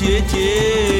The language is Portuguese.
chechetu,